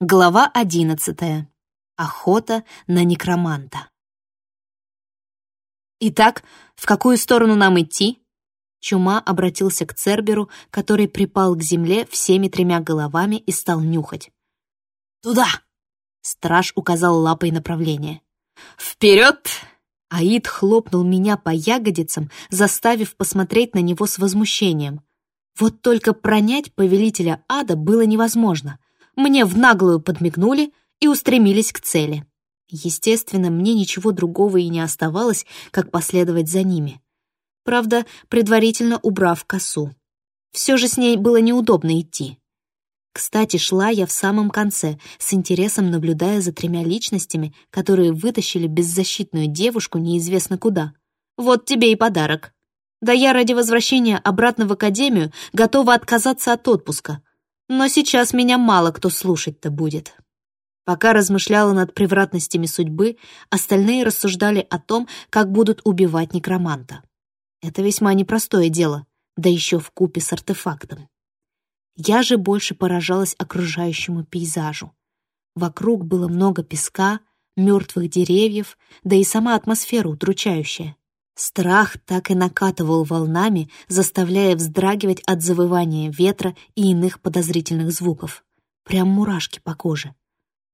Глава одиннадцатая. Охота на некроманта. «Итак, в какую сторону нам идти?» Чума обратился к Церберу, который припал к земле всеми тремя головами и стал нюхать. «Туда!» — страж указал лапой направление. «Вперед!» Аид хлопнул меня по ягодицам, заставив посмотреть на него с возмущением. Вот только пронять повелителя ада было невозможно — мне в наглую подмигнули и устремились к цели. Естественно, мне ничего другого и не оставалось, как последовать за ними. Правда, предварительно убрав косу. Все же с ней было неудобно идти. Кстати, шла я в самом конце, с интересом наблюдая за тремя личностями, которые вытащили беззащитную девушку неизвестно куда. Вот тебе и подарок. Да я ради возвращения обратно в академию готова отказаться от отпуска. Но сейчас меня мало кто слушать-то будет. Пока размышляла над превратностями судьбы, остальные рассуждали о том, как будут убивать некроманта. Это весьма непростое дело, да еще в купе с артефактом. Я же больше поражалась окружающему пейзажу. Вокруг было много песка, мертвых деревьев, да и сама атмосфера удручающая. Страх так и накатывал волнами, заставляя вздрагивать от завывания ветра и иных подозрительных звуков. Прям мурашки по коже.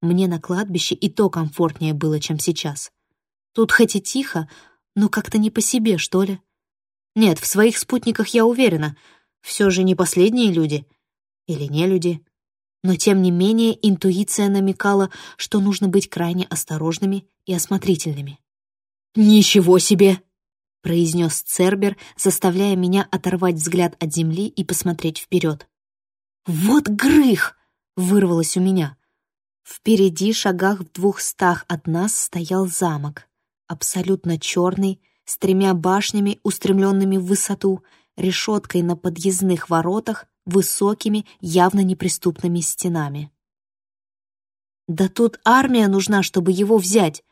Мне на кладбище и то комфортнее было, чем сейчас. Тут хоть и тихо, но как-то не по себе, что ли. Нет, в своих спутниках я уверена. Все же не последние люди. Или не люди. Но тем не менее интуиция намекала, что нужно быть крайне осторожными и осмотрительными. «Ничего себе!» — произнес Цербер, заставляя меня оторвать взгляд от земли и посмотреть вперед. «Вот грых!» — вырвалось у меня. Впереди, шагах в двухстах от нас, стоял замок. Абсолютно черный, с тремя башнями, устремленными в высоту, решеткой на подъездных воротах, высокими, явно неприступными стенами. Да тут армия нужна, чтобы его взять.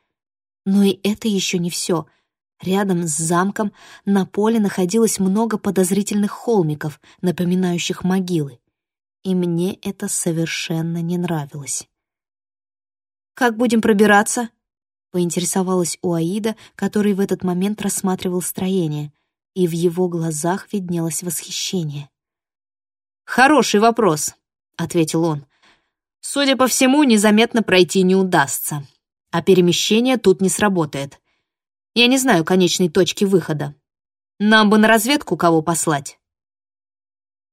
Но и это еще не все — Рядом с замком на поле находилось много подозрительных холмиков, напоминающих могилы. И мне это совершенно не нравилось. «Как будем пробираться?» — поинтересовалась у Аида, который в этот момент рассматривал строение, и в его глазах виднелось восхищение. «Хороший вопрос», — ответил он. «Судя по всему, незаметно пройти не удастся, а перемещение тут не сработает. Я не знаю конечной точки выхода. Нам бы на разведку кого послать».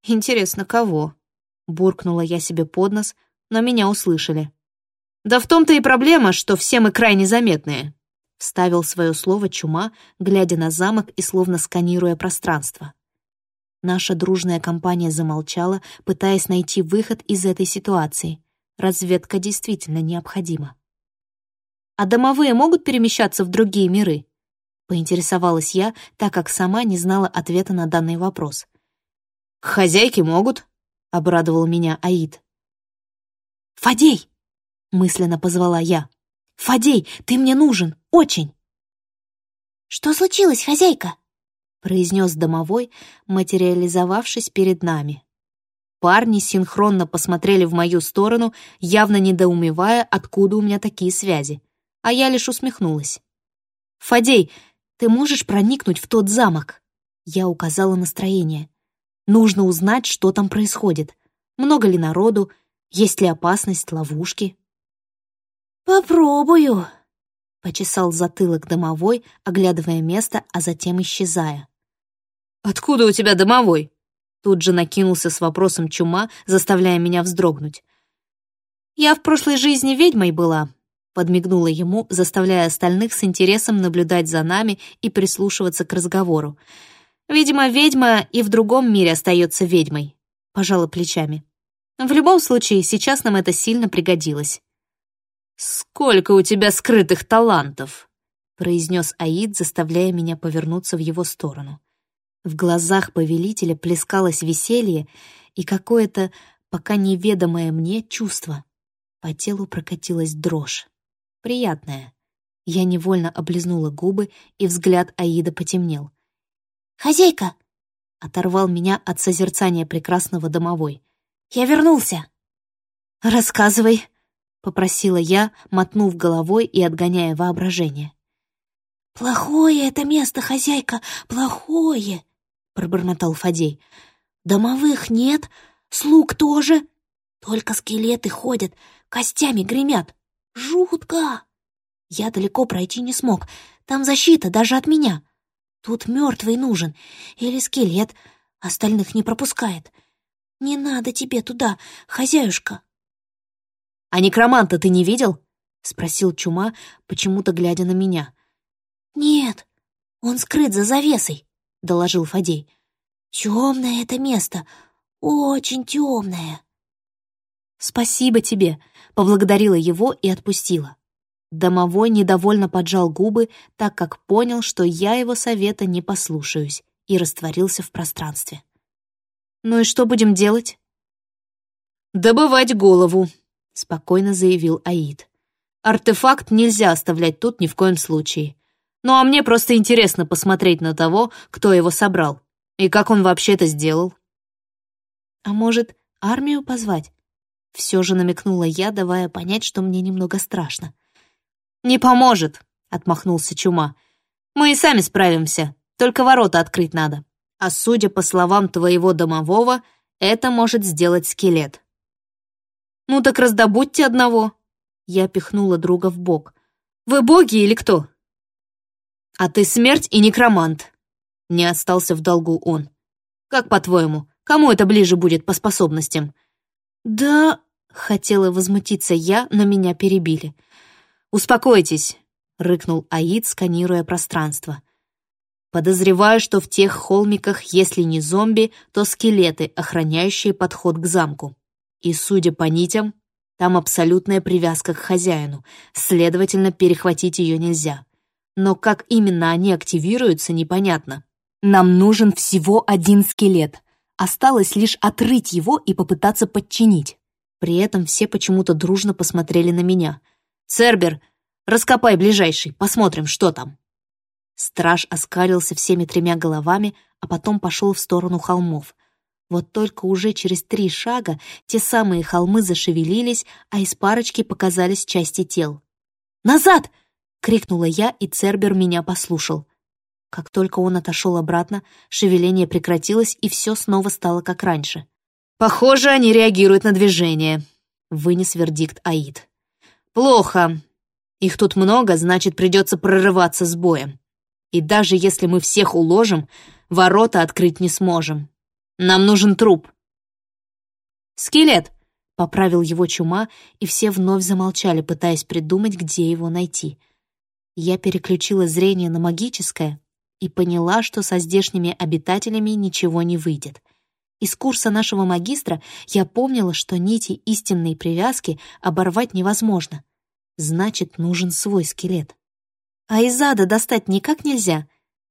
«Интересно, кого?» — буркнула я себе под нос, но меня услышали. «Да в том-то и проблема, что все мы крайне заметные», — вставил свое слово чума, глядя на замок и словно сканируя пространство. Наша дружная компания замолчала, пытаясь найти выход из этой ситуации. Разведка действительно необходима. «А домовые могут перемещаться в другие миры?» Поинтересовалась я, так как сама не знала ответа на данный вопрос. «Хозяйки могут», — обрадовал меня Аид. «Фадей!» — мысленно позвала я. «Фадей, ты мне нужен, очень!» «Что случилось, хозяйка?» — произнес домовой, материализовавшись перед нами. Парни синхронно посмотрели в мою сторону, явно недоумевая, откуда у меня такие связи, а я лишь усмехнулась. «Фадей, ты можешь проникнуть в тот замок?» Я указала настроение. «Нужно узнать, что там происходит. Много ли народу? Есть ли опасность, ловушки?» «Попробую», — почесал затылок домовой, оглядывая место, а затем исчезая. «Откуда у тебя домовой?» Тут же накинулся с вопросом чума, заставляя меня вздрогнуть. «Я в прошлой жизни ведьмой была, подмигнула ему, заставляя остальных с интересом наблюдать за нами и прислушиваться к разговору. «Видимо, ведьма и в другом мире остается ведьмой», — пожала плечами. «В любом случае, сейчас нам это сильно пригодилось». «Сколько у тебя скрытых талантов!» — произнес Аид, заставляя меня повернуться в его сторону. В глазах повелителя плескалось веселье и какое-то пока неведомое мне чувство. По телу прокатилась дрожь приятное. Я невольно облизнула губы, и взгляд Аида потемнел. «Хозяйка!» — оторвал меня от созерцания прекрасного домовой. «Я вернулся!» «Рассказывай!» попросила я, мотнув головой и отгоняя воображение. «Плохое это место, хозяйка, плохое!» — пробормотал Фадей. «Домовых нет, слуг тоже. Только скелеты ходят, костями гремят. Жутко!» Я далеко пройти не смог, там защита даже от меня. Тут мертвый нужен или скелет, остальных не пропускает. Не надо тебе туда, хозяюшка. «А некроманта ты не видел?» — спросил Чума, почему-то глядя на меня. «Нет, он скрыт за завесой», — доложил Фадей. «Темное это место, очень темное». «Спасибо тебе», — поблагодарила его и отпустила. Домовой недовольно поджал губы, так как понял, что я его совета не послушаюсь, и растворился в пространстве. «Ну и что будем делать?» «Добывать голову», — спокойно заявил Аид. «Артефакт нельзя оставлять тут ни в коем случае. Ну а мне просто интересно посмотреть на того, кто его собрал, и как он вообще это сделал». «А может, армию позвать?» Все же намекнула я, давая понять, что мне немного страшно. «Не поможет», — отмахнулся Чума. «Мы и сами справимся, только ворота открыть надо. А судя по словам твоего домового, это может сделать скелет». «Ну так раздобудьте одного». Я пихнула друга в бок. «Вы боги или кто?» «А ты смерть и некромант», — не остался в долгу он. «Как по-твоему, кому это ближе будет по способностям?» «Да...» — хотела возмутиться я, но меня перебили. «Успокойтесь», — рыкнул Аид, сканируя пространство. «Подозреваю, что в тех холмиках, если не зомби, то скелеты, охраняющие подход к замку. И, судя по нитям, там абсолютная привязка к хозяину, следовательно, перехватить ее нельзя. Но как именно они активируются, непонятно. Нам нужен всего один скелет. Осталось лишь отрыть его и попытаться подчинить. При этом все почему-то дружно посмотрели на меня — «Цербер, раскопай ближайший, посмотрим, что там». Страж оскалился всеми тремя головами, а потом пошел в сторону холмов. Вот только уже через три шага те самые холмы зашевелились, а из парочки показались части тел. «Назад!» — крикнула я, и Цербер меня послушал. Как только он отошел обратно, шевеление прекратилось, и все снова стало как раньше. «Похоже, они реагируют на движение», — вынес вердикт Аид. Плохо. Их тут много, значит, придется прорываться с боем. И даже если мы всех уложим, ворота открыть не сможем. Нам нужен труп. Скелет, поправил его чума, и все вновь замолчали, пытаясь придумать, где его найти. Я переключила зрение на магическое и поняла, что со здешними обитателями ничего не выйдет. Из курса нашего магистра я помнила, что нити истинной привязки оборвать невозможно. Значит, нужен свой скелет. «А из ада достать никак нельзя?»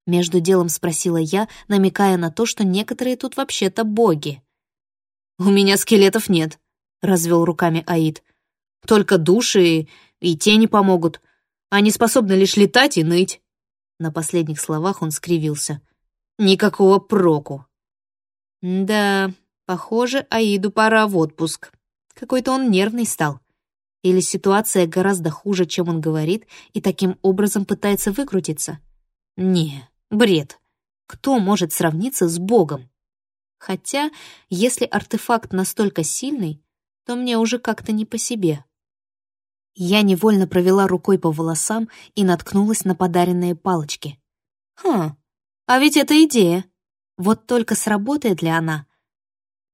Между делом спросила я, намекая на то, что некоторые тут вообще-то боги. «У меня скелетов нет», — развел руками Аид. «Только души и тени помогут. Они способны лишь летать и ныть». На последних словах он скривился. «Никакого проку». «Да, похоже, Аиду пора в отпуск. Какой-то он нервный стал». Или ситуация гораздо хуже, чем он говорит, и таким образом пытается выкрутиться? Не, бред. Кто может сравниться с Богом? Хотя, если артефакт настолько сильный, то мне уже как-то не по себе. Я невольно провела рукой по волосам и наткнулась на подаренные палочки. Хм, а ведь это идея. Вот только сработает ли она?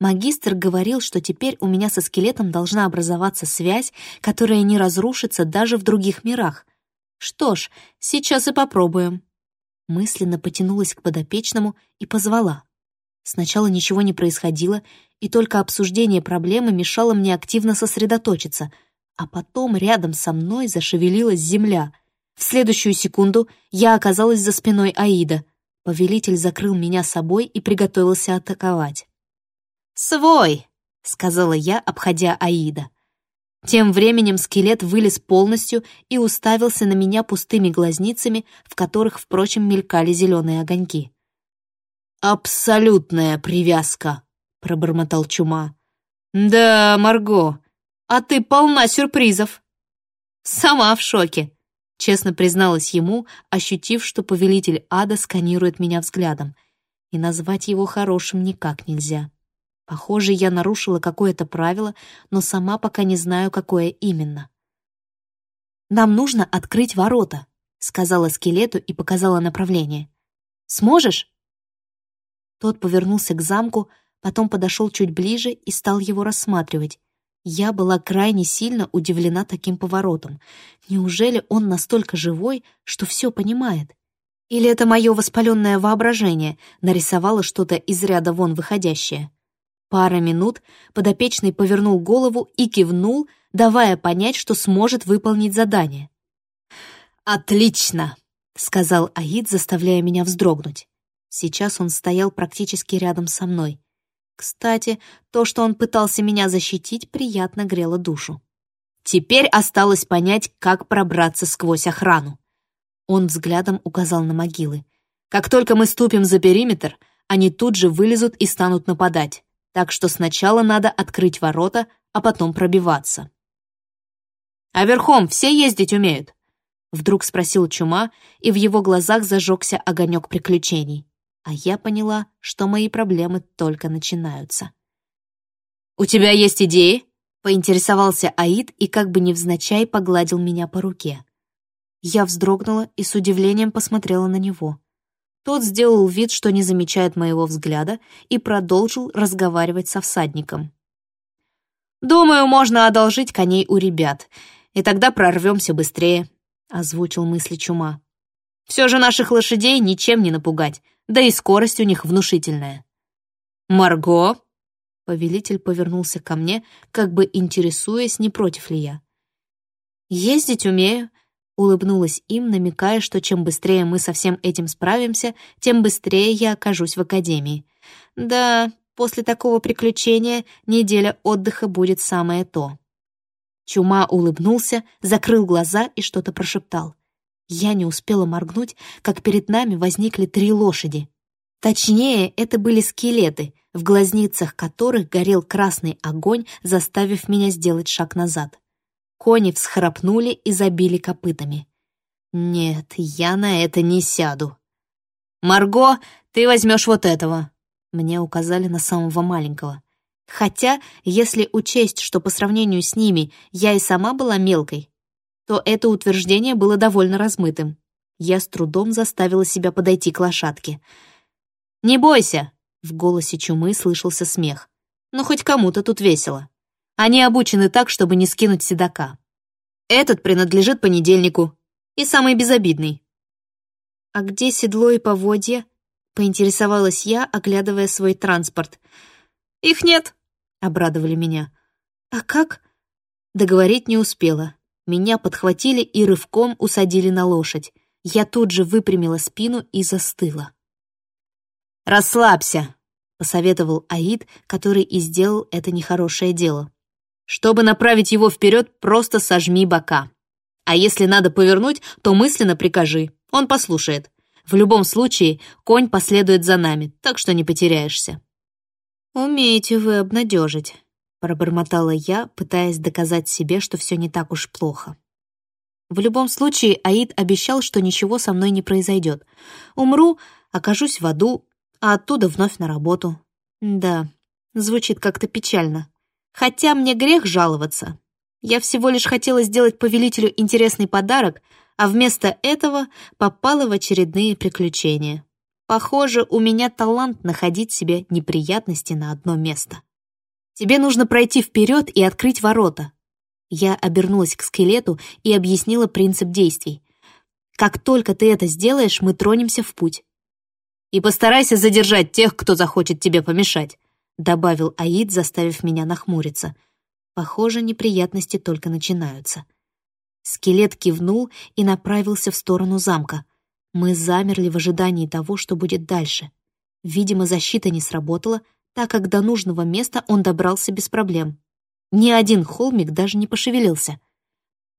Магистр говорил, что теперь у меня со скелетом должна образоваться связь, которая не разрушится даже в других мирах. Что ж, сейчас и попробуем. Мысленно потянулась к подопечному и позвала. Сначала ничего не происходило, и только обсуждение проблемы мешало мне активно сосредоточиться, а потом рядом со мной зашевелилась земля. В следующую секунду я оказалась за спиной Аида. Повелитель закрыл меня собой и приготовился атаковать. «Свой!» — сказала я, обходя Аида. Тем временем скелет вылез полностью и уставился на меня пустыми глазницами, в которых, впрочем, мелькали зеленые огоньки. «Абсолютная привязка», — пробормотал Чума. «Да, Марго, а ты полна сюрпризов!» «Сама в шоке», — честно призналась ему, ощутив, что повелитель ада сканирует меня взглядом. И назвать его хорошим никак нельзя. Похоже, я нарушила какое-то правило, но сама пока не знаю, какое именно. «Нам нужно открыть ворота», — сказала скелету и показала направление. «Сможешь?» Тот повернулся к замку, потом подошел чуть ближе и стал его рассматривать. Я была крайне сильно удивлена таким поворотом. Неужели он настолько живой, что все понимает? Или это мое воспаленное воображение нарисовало что-то из ряда вон выходящее? Пара минут подопечный повернул голову и кивнул, давая понять, что сможет выполнить задание. «Отлично!» — сказал Аид, заставляя меня вздрогнуть. Сейчас он стоял практически рядом со мной. Кстати, то, что он пытался меня защитить, приятно грело душу. Теперь осталось понять, как пробраться сквозь охрану. Он взглядом указал на могилы. Как только мы ступим за периметр, они тут же вылезут и станут нападать так что сначала надо открыть ворота, а потом пробиваться. «А верхом все ездить умеют?» Вдруг спросил Чума, и в его глазах зажегся огонек приключений. А я поняла, что мои проблемы только начинаются. «У тебя есть идеи?» — поинтересовался Аид и как бы невзначай погладил меня по руке. Я вздрогнула и с удивлением посмотрела на него. Тот сделал вид, что не замечает моего взгляда, и продолжил разговаривать со всадником. «Думаю, можно одолжить коней у ребят, и тогда прорвемся быстрее», — озвучил мысли Чума. «Все же наших лошадей ничем не напугать, да и скорость у них внушительная». «Марго?» — повелитель повернулся ко мне, как бы интересуясь, не против ли я. «Ездить умею», Улыбнулась им, намекая, что чем быстрее мы со всем этим справимся, тем быстрее я окажусь в академии. Да, после такого приключения неделя отдыха будет самое то. Чума улыбнулся, закрыл глаза и что-то прошептал. Я не успела моргнуть, как перед нами возникли три лошади. Точнее, это были скелеты, в глазницах которых горел красный огонь, заставив меня сделать шаг назад. Кони всхрапнули и забили копытами. «Нет, я на это не сяду». «Марго, ты возьмешь вот этого!» Мне указали на самого маленького. Хотя, если учесть, что по сравнению с ними я и сама была мелкой, то это утверждение было довольно размытым. Я с трудом заставила себя подойти к лошадке. «Не бойся!» — в голосе чумы слышался смех. «Ну, хоть кому-то тут весело». Они обучены так, чтобы не скинуть седока. Этот принадлежит понедельнику и самый безобидный. «А где седло и поводья?» — поинтересовалась я, оглядывая свой транспорт. «Их нет», — обрадовали меня. «А как?» Договорить не успела. Меня подхватили и рывком усадили на лошадь. Я тут же выпрямила спину и застыла. «Расслабься», — посоветовал Аид, который и сделал это нехорошее дело. Чтобы направить его вперед, просто сожми бока. А если надо повернуть, то мысленно прикажи. Он послушает. В любом случае, конь последует за нами, так что не потеряешься. «Умеете вы обнадежить», — пробормотала я, пытаясь доказать себе, что все не так уж плохо. В любом случае, Аид обещал, что ничего со мной не произойдет. Умру, окажусь в аду, а оттуда вновь на работу. Да, звучит как-то печально. Хотя мне грех жаловаться. Я всего лишь хотела сделать повелителю интересный подарок, а вместо этого попала в очередные приключения. Похоже, у меня талант находить себе неприятности на одно место. Тебе нужно пройти вперед и открыть ворота. Я обернулась к скелету и объяснила принцип действий. Как только ты это сделаешь, мы тронемся в путь. И постарайся задержать тех, кто захочет тебе помешать. — добавил Аид, заставив меня нахмуриться. Похоже, неприятности только начинаются. Скелет кивнул и направился в сторону замка. Мы замерли в ожидании того, что будет дальше. Видимо, защита не сработала, так как до нужного места он добрался без проблем. Ни один холмик даже не пошевелился.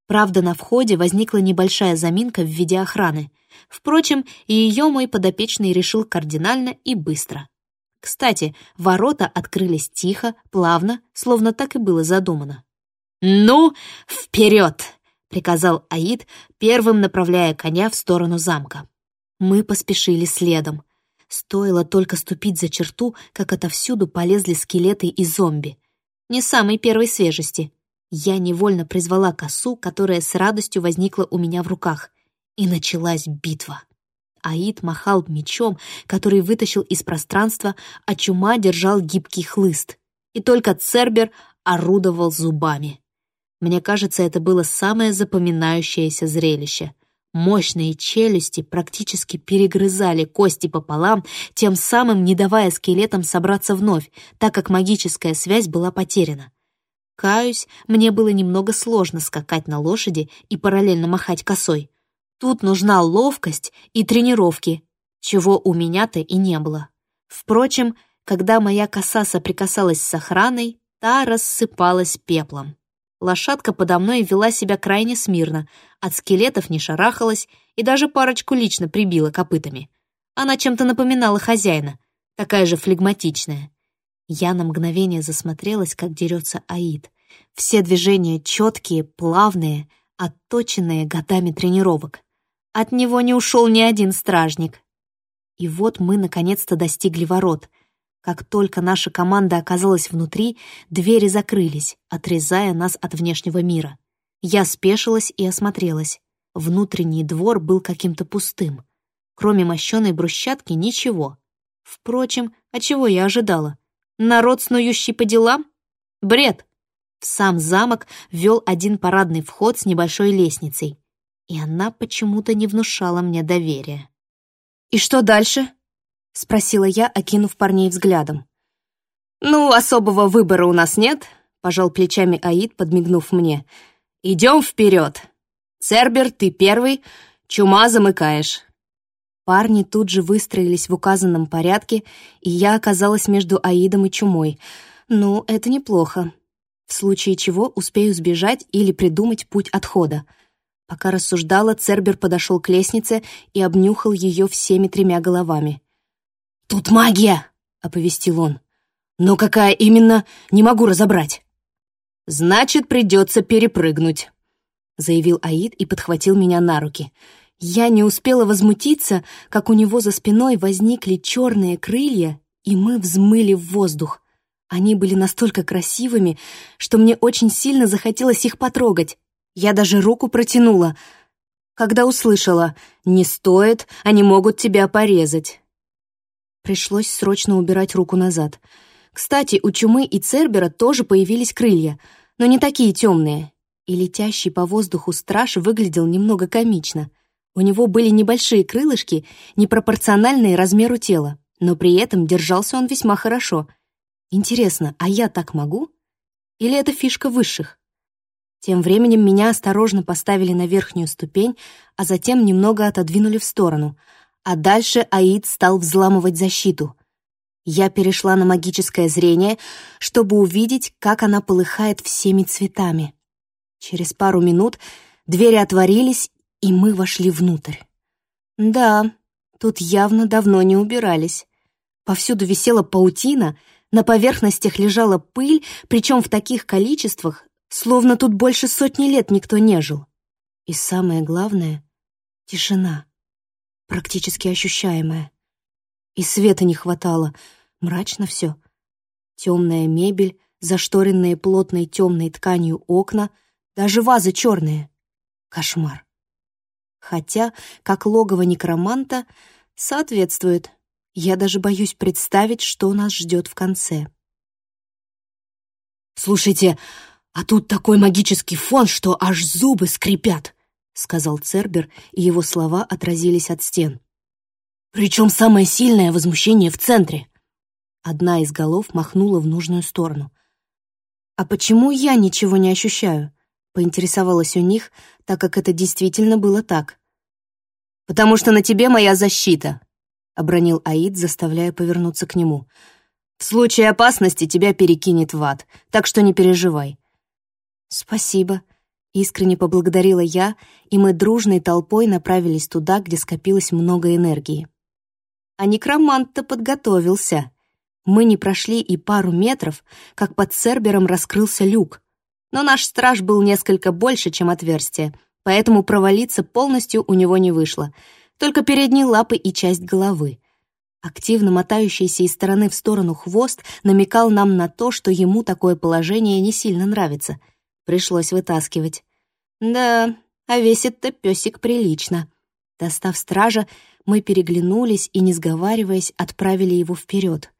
Правда, на входе возникла небольшая заминка в виде охраны. Впрочем, ее мой подопечный решил кардинально и быстро. Кстати, ворота открылись тихо, плавно, словно так и было задумано. «Ну, вперед!» — приказал Аид, первым направляя коня в сторону замка. Мы поспешили следом. Стоило только ступить за черту, как отовсюду полезли скелеты и зомби. Не самой первой свежести. Я невольно призвала косу, которая с радостью возникла у меня в руках. И началась битва. Аид махал мечом, который вытащил из пространства, а чума держал гибкий хлыст. И только Цербер орудовал зубами. Мне кажется, это было самое запоминающееся зрелище. Мощные челюсти практически перегрызали кости пополам, тем самым не давая скелетам собраться вновь, так как магическая связь была потеряна. Каюсь, мне было немного сложно скакать на лошади и параллельно махать косой. Тут нужна ловкость и тренировки, чего у меня-то и не было. Впрочем, когда моя коса соприкасалась с охраной, та рассыпалась пеплом. Лошадка подо мной вела себя крайне смирно, от скелетов не шарахалась и даже парочку лично прибила копытами. Она чем-то напоминала хозяина, такая же флегматичная. Я на мгновение засмотрелась, как дерется Аид. Все движения четкие, плавные, отточенные годами тренировок. От него не ушел ни один стражник. И вот мы наконец-то достигли ворот — как только наша команда оказалась внутри, двери закрылись, отрезая нас от внешнего мира. Я спешилась и осмотрелась. Внутренний двор был каким-то пустым. Кроме мощеной брусчатки ничего. Впрочем, а чего я ожидала? Народ, снующий по делам? Бред! В сам замок вел один парадный вход с небольшой лестницей. И она почему-то не внушала мне доверия. «И что дальше?» — спросила я, окинув парней взглядом. «Ну, особого выбора у нас нет», — пожал плечами Аид, подмигнув мне. «Идем вперед. Цербер, ты первый, чума замыкаешь». Парни тут же выстроились в указанном порядке, и я оказалась между Аидом и чумой. Ну, это неплохо. В случае чего успею сбежать или придумать путь отхода. Пока рассуждала, Цербер подошел к лестнице и обнюхал ее всеми тремя головами. «Тут магия!» — оповестил он. «Но какая именно, не могу разобрать». «Значит, придется перепрыгнуть», — заявил Аид и подхватил меня на руки. Я не успела возмутиться, как у него за спиной возникли черные крылья, и мы взмыли в воздух. Они были настолько красивыми, что мне очень сильно захотелось их потрогать. Я даже руку протянула, когда услышала «Не стоит, они могут тебя порезать». Пришлось срочно убирать руку назад. Кстати, у Чумы и Цербера тоже появились крылья, но не такие темные. И летящий по воздуху страж выглядел немного комично. У него были небольшие крылышки, непропорциональные размеру тела, но при этом держался он весьма хорошо. Интересно, а я так могу? Или это фишка высших? Тем временем меня осторожно поставили на верхнюю ступень, а затем немного отодвинули в сторону — а дальше Аид стал взламывать защиту. Я перешла на магическое зрение, чтобы увидеть, как она полыхает всеми цветами. Через пару минут двери отворились, и мы вошли внутрь. Да, тут явно давно не убирались. Повсюду висела паутина, на поверхностях лежала пыль, причем в таких количествах, словно тут больше сотни лет никто не жил. И самое главное — тишина практически ощущаемое. И света не хватало, мрачно все. Темная мебель, зашторенные плотной темной тканью окна, даже вазы черные. Кошмар. Хотя, как логово некроманта, соответствует. Я даже боюсь представить, что нас ждет в конце. «Слушайте, а тут такой магический фон, что аж зубы скрипят!» — сказал Цербер, и его слова отразились от стен. «Причем самое сильное возмущение в центре!» Одна из голов махнула в нужную сторону. «А почему я ничего не ощущаю?» — поинтересовалась у них, так как это действительно было так. «Потому что на тебе моя защита», — обронил Аид, заставляя повернуться к нему. «В случае опасности тебя перекинет в ад, так что не переживай». «Спасибо», Искренне поблагодарила я, и мы дружной толпой направились туда, где скопилось много энергии. А некромант-то подготовился. Мы не прошли и пару метров, как под Цербером раскрылся люк. Но наш страж был несколько больше, чем отверстие, поэтому провалиться полностью у него не вышло. Только передние лапы и часть головы. Активно мотающийся из стороны в сторону хвост намекал нам на то, что ему такое положение не сильно нравится. Пришлось вытаскивать. Да, а весит-то песик прилично. Достав стража, мы переглянулись и, не сговариваясь, отправили его вперед.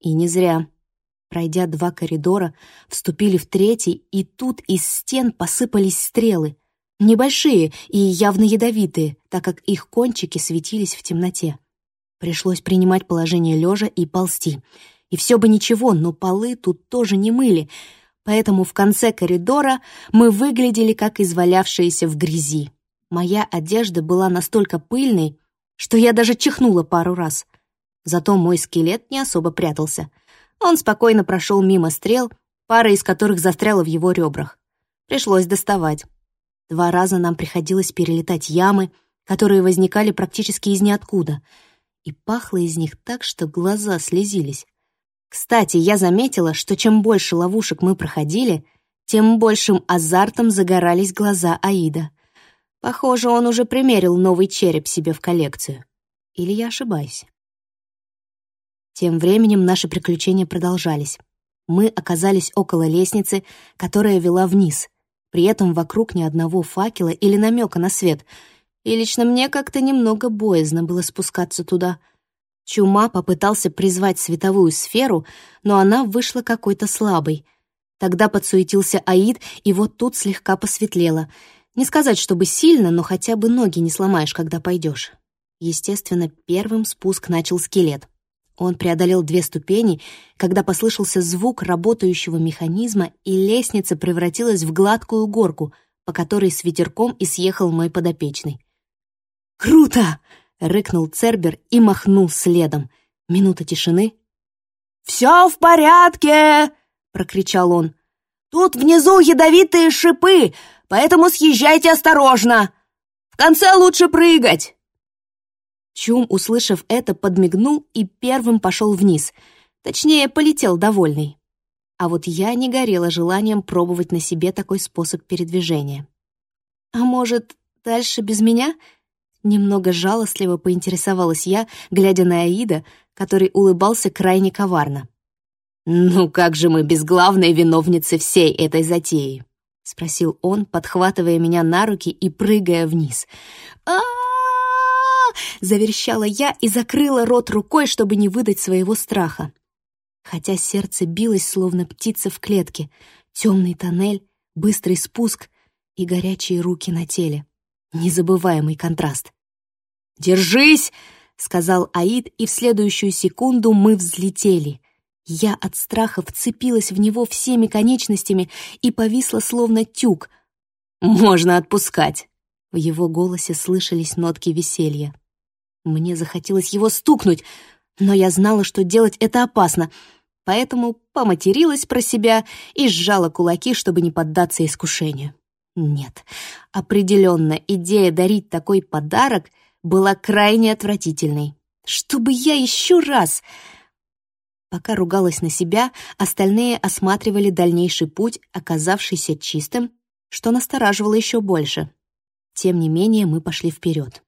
И не зря. Пройдя два коридора, вступили в третий, и тут из стен посыпались стрелы. Небольшие и явно ядовитые, так как их кончики светились в темноте. Пришлось принимать положение лежа и ползти. И все бы ничего, но полы тут тоже не мыли, поэтому в конце коридора мы выглядели как извалявшиеся в грязи. Моя одежда была настолько пыльной, что я даже чихнула пару раз. Зато мой скелет не особо прятался. Он спокойно прошел мимо стрел, пара из которых застряла в его ребрах. Пришлось доставать. Два раза нам приходилось перелетать ямы, которые возникали практически из ниоткуда — и пахло из них так, что глаза слезились. Кстати, я заметила, что чем больше ловушек мы проходили, тем большим азартом загорались глаза Аида. Похоже, он уже примерил новый череп себе в коллекцию. Или я ошибаюсь? Тем временем наши приключения продолжались. Мы оказались около лестницы, которая вела вниз. При этом вокруг ни одного факела или намека на свет — и лично мне как-то немного боязно было спускаться туда. Чума попытался призвать световую сферу, но она вышла какой-то слабой. Тогда подсуетился Аид, и вот тут слегка посветлело. Не сказать, чтобы сильно, но хотя бы ноги не сломаешь, когда пойдешь. Естественно, первым спуск начал скелет. Он преодолел две ступени, когда послышался звук работающего механизма, и лестница превратилась в гладкую горку, по которой с ветерком и съехал мой подопечный. «Круто!» — рыкнул Цербер и махнул следом. Минута тишины. «Все в порядке!» — прокричал он. «Тут внизу ядовитые шипы, поэтому съезжайте осторожно! В конце лучше прыгать!» Чум, услышав это, подмигнул и первым пошел вниз. Точнее, полетел довольный. А вот я не горела желанием пробовать на себе такой способ передвижения. «А может, дальше без меня?» Немного жалостливо поинтересовалась я, глядя на Аида, который улыбался крайне коварно. «Ну как же мы без главной виновницы всей этой затеи?» — спросил он, подхватывая меня на руки и прыгая вниз. а заверещала я и закрыла рот рукой, чтобы не выдать своего страха. Хотя сердце билось, словно птица в клетке, темный тоннель, быстрый спуск и горячие руки на теле. Незабываемый контраст. «Держись!» — сказал Аид, и в следующую секунду мы взлетели. Я от страха вцепилась в него всеми конечностями и повисла словно тюк. «Можно отпускать!» В его голосе слышались нотки веселья. Мне захотелось его стукнуть, но я знала, что делать это опасно, поэтому поматерилась про себя и сжала кулаки, чтобы не поддаться искушению. Нет, определенно идея дарить такой подарок была крайне отвратительной. Чтобы я еще раз... Пока ругалась на себя, остальные осматривали дальнейший путь, оказавшийся чистым, что настораживало еще больше. Тем не менее, мы пошли вперед.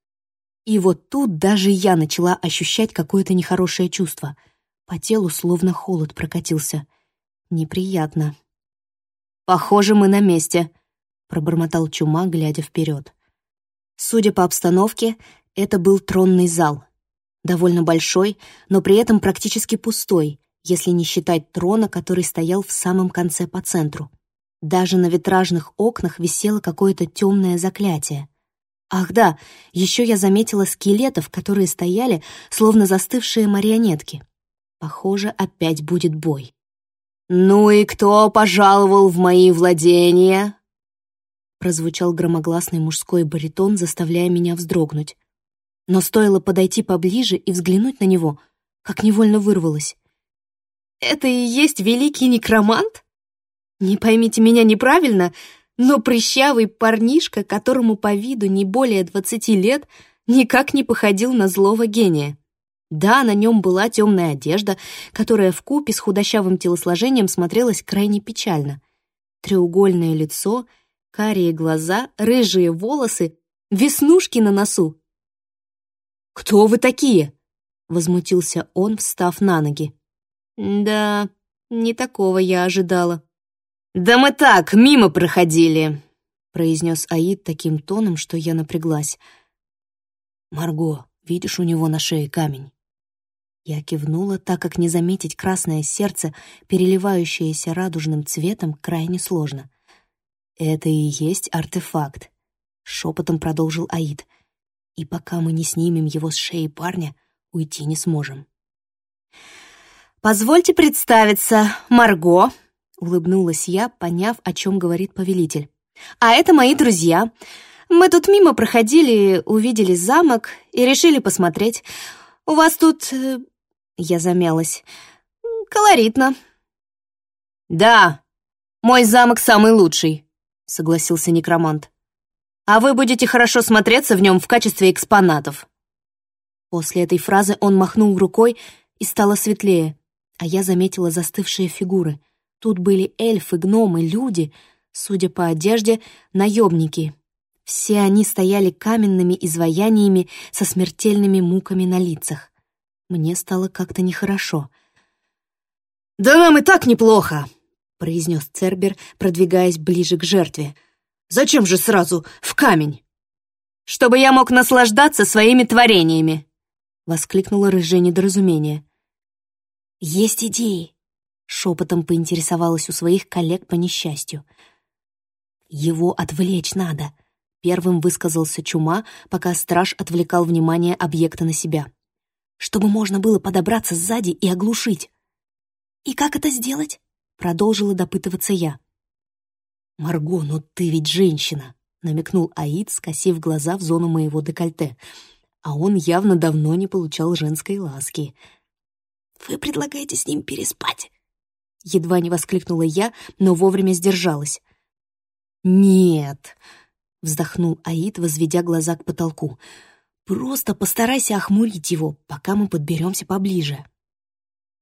И вот тут даже я начала ощущать какое-то нехорошее чувство. По телу словно холод прокатился. Неприятно. «Похоже, мы на месте», пробормотал Чума, глядя вперед. Судя по обстановке, это был тронный зал. Довольно большой, но при этом практически пустой, если не считать трона, который стоял в самом конце по центру. Даже на витражных окнах висело какое-то темное заклятие. Ах да, еще я заметила скелетов, которые стояли, словно застывшие марионетки. Похоже, опять будет бой. «Ну и кто пожаловал в мои владения?» Прозвучал громогласный мужской баритон, заставляя меня вздрогнуть. Но стоило подойти поближе и взглянуть на него, как невольно вырвалось. «Это и есть великий некромант? Не поймите меня неправильно, но прыщавый парнишка, которому по виду не более двадцати лет, никак не походил на злого гения. Да, на нем была темная одежда, которая в купе с худощавым телосложением смотрелась крайне печально. треугольное лицо, карие глаза, рыжие волосы, веснушки на носу. «Кто вы такие?» — возмутился он, встав на ноги. «Да, не такого я ожидала». «Да мы так, мимо проходили», — произнес Аид таким тоном, что я напряглась. «Марго, видишь у него на шее камень?» Я кивнула, так как не заметить красное сердце, переливающееся радужным цветом, крайне сложно. «Это и есть артефакт», — шепотом продолжил Аид. «И пока мы не снимем его с шеи парня, уйти не сможем». «Позвольте представиться, Марго», — улыбнулась я, поняв, о чем говорит повелитель. «А это мои друзья. Мы тут мимо проходили, увидели замок и решили посмотреть. У вас тут э, я замялась. «Колоритно». «Да, мой замок самый лучший», — согласился некромант. «А вы будете хорошо смотреться в нем в качестве экспонатов». После этой фразы он махнул рукой, и стало светлее, а я заметила застывшие фигуры. Тут были эльфы, гномы, люди, судя по одежде, наемники. Все они стояли каменными изваяниями со смертельными муками на лицах. Мне стало как-то нехорошо. «Да нам и так неплохо», — произнес Цербер, продвигаясь ближе к жертве. «Зачем же сразу в камень?» «Чтобы я мог наслаждаться своими творениями», — воскликнуло рыжее недоразумение. «Есть идеи», — шепотом поинтересовалась у своих коллег по несчастью. «Его отвлечь надо», — первым высказался Чума, пока страж отвлекал внимание объекта на себя чтобы можно было подобраться сзади и оглушить. «И как это сделать?» — продолжила допытываться я. «Марго, ну ты ведь женщина!» — намекнул Аид, скосив глаза в зону моего декольте. А он явно давно не получал женской ласки. «Вы предлагаете с ним переспать?» Едва не воскликнула я, но вовремя сдержалась. «Нет!» — вздохнул Аид, возведя глаза к потолку. Просто постарайся охмурить его, пока мы подберемся поближе».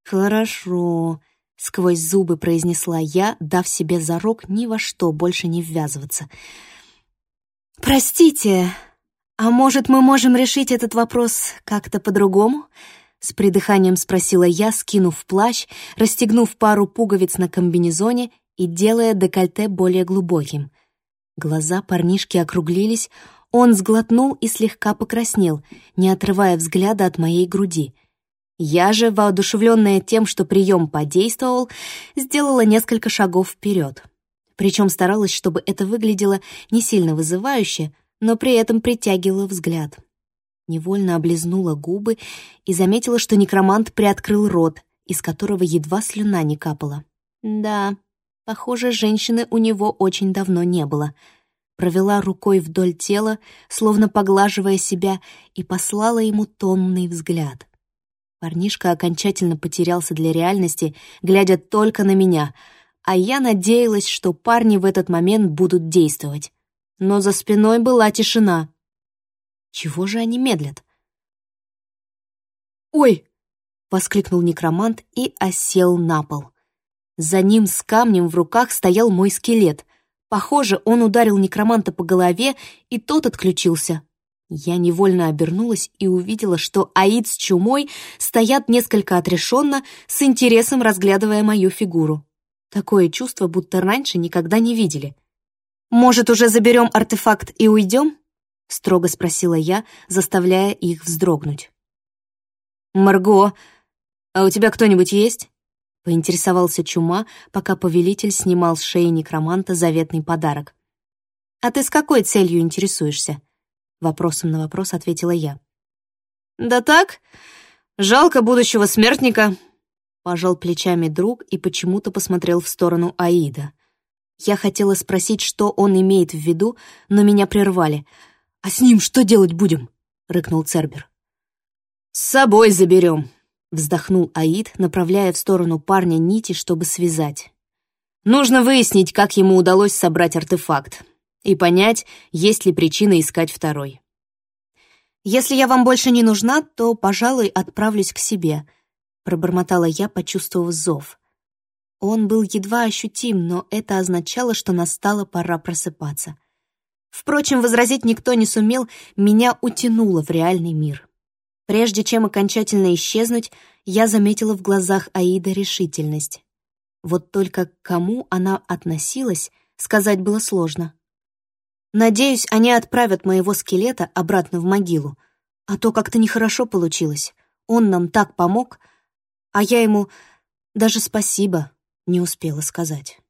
«Хорошо», — сквозь зубы произнесла я, дав себе зарок ни во что больше не ввязываться. «Простите, а может, мы можем решить этот вопрос как-то по-другому?» С придыханием спросила я, скинув плащ, расстегнув пару пуговиц на комбинезоне и делая декольте более глубоким. Глаза парнишки округлились, он сглотнул и слегка покраснел, не отрывая взгляда от моей груди. Я же, воодушевленная тем, что прием подействовал, сделала несколько шагов вперед. Причем старалась, чтобы это выглядело не сильно вызывающе, но при этом притягивало взгляд. Невольно облизнула губы и заметила, что некромант приоткрыл рот, из которого едва слюна не капала. Да, похоже, женщины у него очень давно не было — провела рукой вдоль тела, словно поглаживая себя, и послала ему томный взгляд. Парнишка окончательно потерялся для реальности, глядя только на меня, а я надеялась, что парни в этот момент будут действовать. Но за спиной была тишина. Чего же они медлят? «Ой!» — воскликнул некромант и осел на пол. За ним с камнем в руках стоял мой скелет — Похоже, он ударил некроманта по голове, и тот отключился. Я невольно обернулась и увидела, что Аид с Чумой стоят несколько отрешенно, с интересом разглядывая мою фигуру. Такое чувство, будто раньше никогда не видели. «Может, уже заберем артефакт и уйдем?» — строго спросила я, заставляя их вздрогнуть. «Марго, а у тебя кто-нибудь есть?» — поинтересовался Чума, пока повелитель снимал с шеи некроманта заветный подарок. «А ты с какой целью интересуешься?» Вопросом на вопрос ответила я. «Да так, жалко будущего смертника», — пожал плечами друг и почему-то посмотрел в сторону Аида. Я хотела спросить, что он имеет в виду, но меня прервали. «А с ним что делать будем?» — рыкнул Цербер. «С собой заберем», Вздохнул Аид, направляя в сторону парня нити, чтобы связать. Нужно выяснить, как ему удалось собрать артефакт, и понять, есть ли причина искать второй. «Если я вам больше не нужна, то, пожалуй, отправлюсь к себе», — пробормотала я, почувствовав зов. Он был едва ощутим, но это означало, что настала пора просыпаться. Впрочем, возразить никто не сумел, меня утянуло в реальный мир. Прежде чем окончательно исчезнуть, я заметила в глазах Аида решительность. Вот только к кому она относилась, сказать было сложно. Надеюсь, они отправят моего скелета обратно в могилу, а то как-то нехорошо получилось. Он нам так помог, а я ему даже спасибо не успела сказать.